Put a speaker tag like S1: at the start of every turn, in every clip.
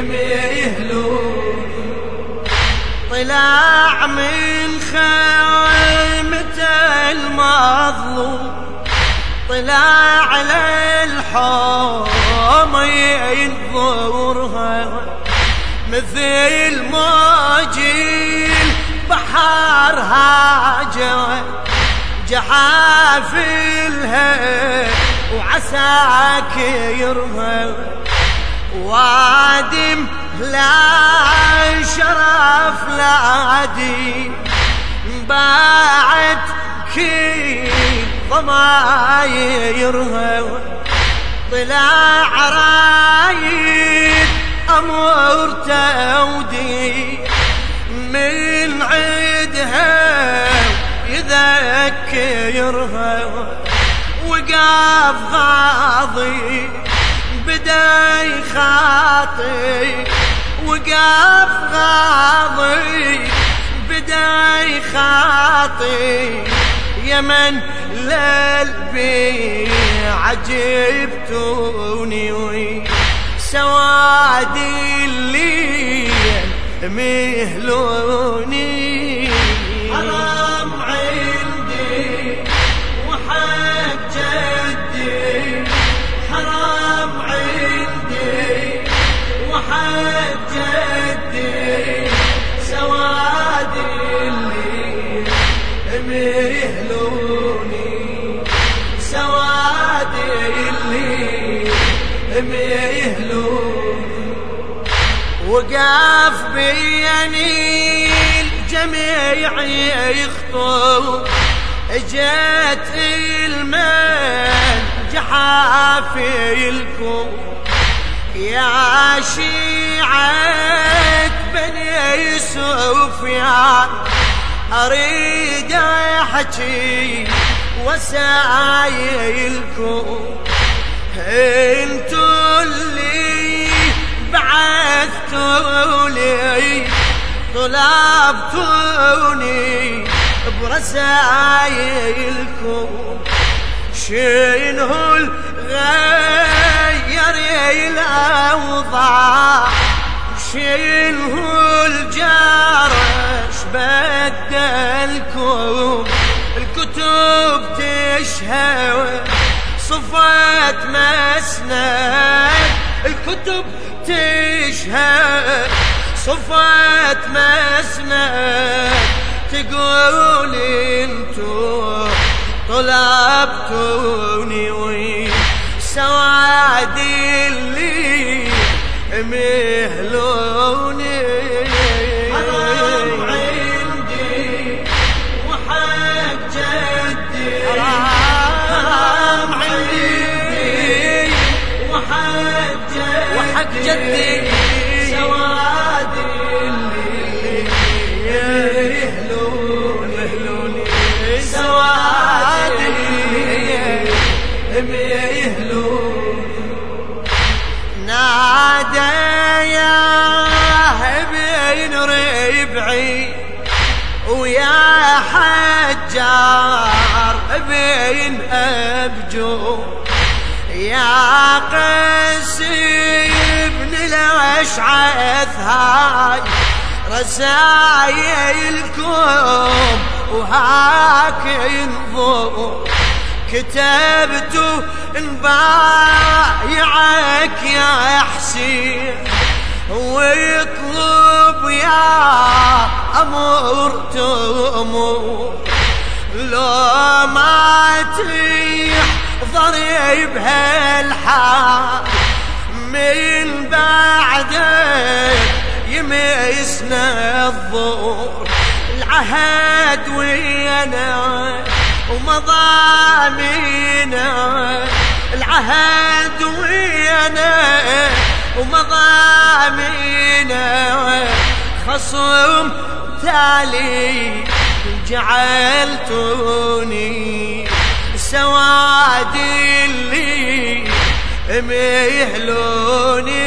S1: ميهلون طلع من خيمة المظلوم. طلع على الحوم ينظرها. مثل موج البحر هاجر جحافلها وعساكرها وادم لا شرف لا عدي باعت كي ضمايرها طلع رايد أمور تودي من عيدها يذكرها وقاف غاضي. بدا يخاطي وقاف غاضي بدا يخاطي يمن للبي عجبتوني سوادي اللي مهلوني.
S2: ميهلوني
S1: وقاف بيني الجميع يخطو. اجت المن جحافلكم يا شيعة بني سفيان أريد أحكي وسايلكم انتو اللي بعثتوا لي طلبتوني برسايلكم شنو الغير الأوضاع؟ شنو الجرش بدلكم؟ الكتب تشهد صفات مسند الكتب تشهد صفات مسند تقول انتو طلبتوني سوادي اللي مهلوني يا ربعي ويا حجار بين أبجو يا قسي الأشعث هاي رسايلكم وهاك ينظر. كتبت نبايعك يا حسين ويطلب يا أمور تأمور لو ما تحضري بهالحال من بعدك يمسنا الظهور العهد ويانا ومضامينا العهد ويانا ومضامينا خصم تالي جعلتوني سوادي اللي ميهلوني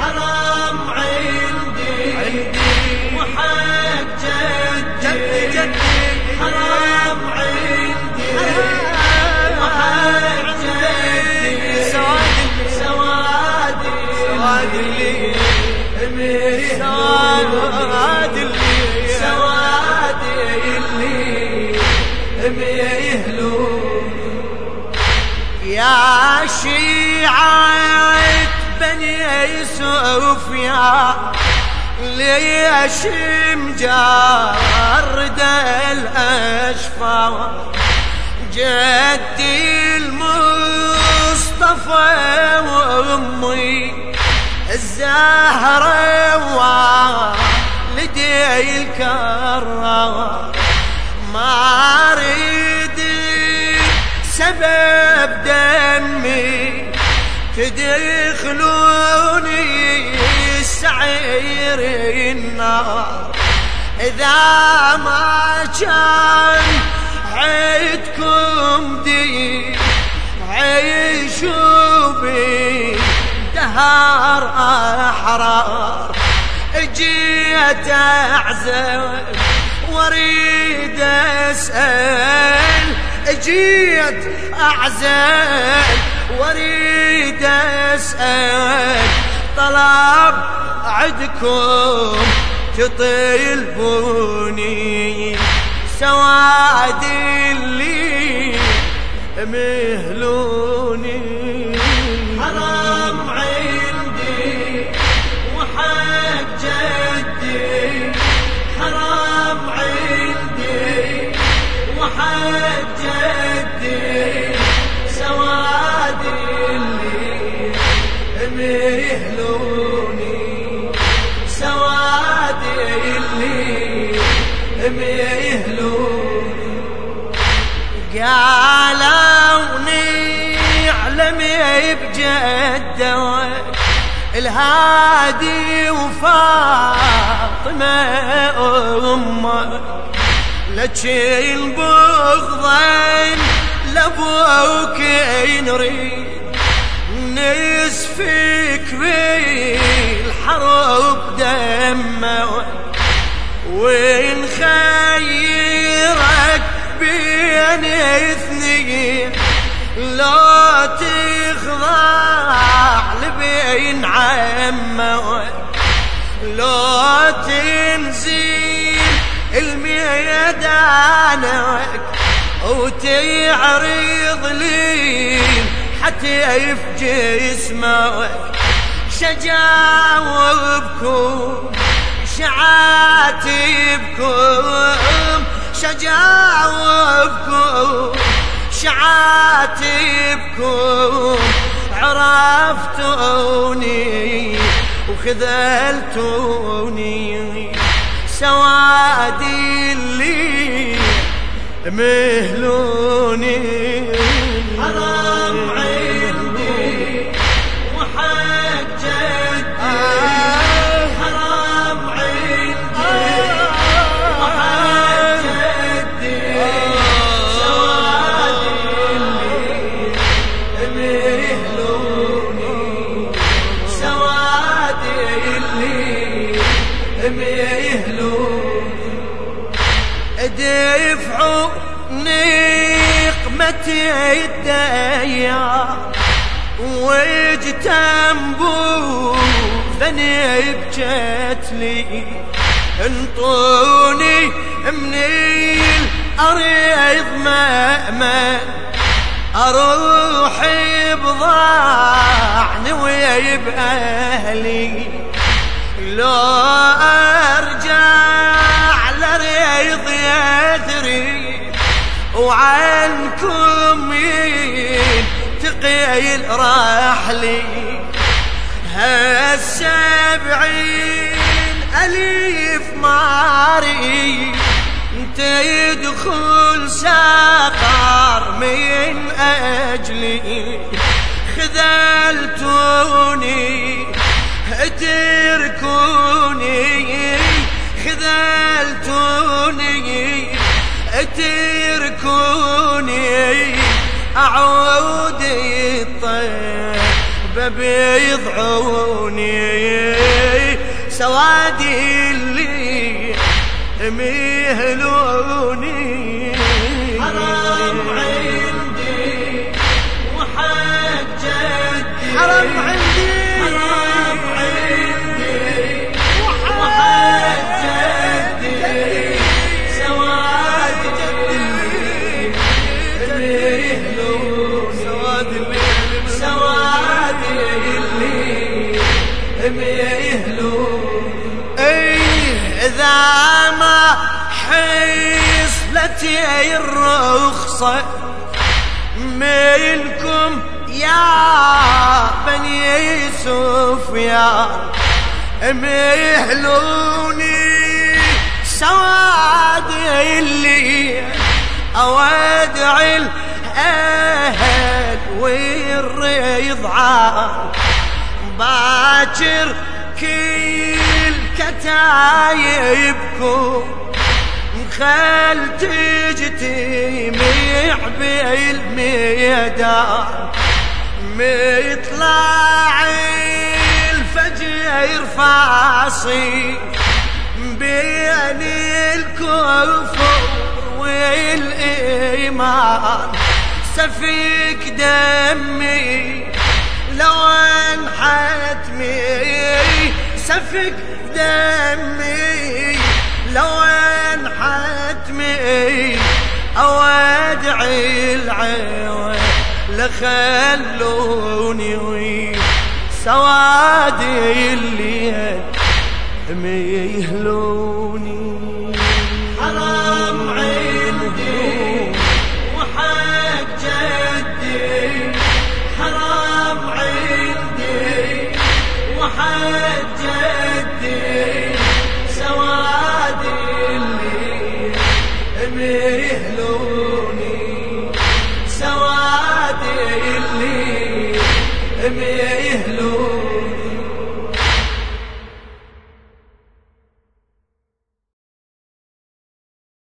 S2: حرام عندي
S1: عندي
S2: وحق جدي حرام عندي وحق جدي.
S1: سوادي
S2: سوادي
S1: سوادي اللي
S2: سوادي اللي سوادي اللي
S1: يا شيعة بني سفيان ليش مجرد الأشفى جدي المصطفى وأمي. الزهرة والدي الكرة تدخلوني السعير النار. إذا ما كان عيدكم دي عيشوا بي دهار أحرار. جيت أعزل وأريد أسأل جيت أعزل واريد أسأل طلب عدكم تطلبوني سواد اللي مهلوني. قالوا نعلم بجده الهادي وفاطمة أمه لتشيل بغضا لأبوك نريد نسفك بالحرب دمه وين خيرك بين اثنين لا تخضع لبين عمه لا تنزل الميدانك وتعرض لي حتى اسمك شجاع وبكم شعاتبكم شجاع شعاتبكم عرفتوني وخذلتوني. سوادي اللي مهلوني. دفعوا نقمة الديار. واجتنبوا ذني بجتلي. انطوني من الأرض مأمن. أروح بضاعني ويب أهلي. لو أرجع لريض يدري وعنكم ينتقي رحلي هالسبعين أليف ماري أنت يدخل سقر من أجلي. خذلتوني اتركوني اتركوني أعود الطيب بيضعوني سوادي اللي ميهلوني.
S2: اللي ميهلون
S1: إيه اذا ما الرخصة ميلكم يا بني سفيان ميهلوني سواد اللي اودع والرضعان باكر كل كتايبكم خل تجتمع بالميدان مطلع الفجر فاصي. بين الكفر والإيمان. سفك دمي لو انحت مي سفك دمي. لو انحت مي اودع العيون لخلوني سوادي اللي ميهلوني
S2: وحق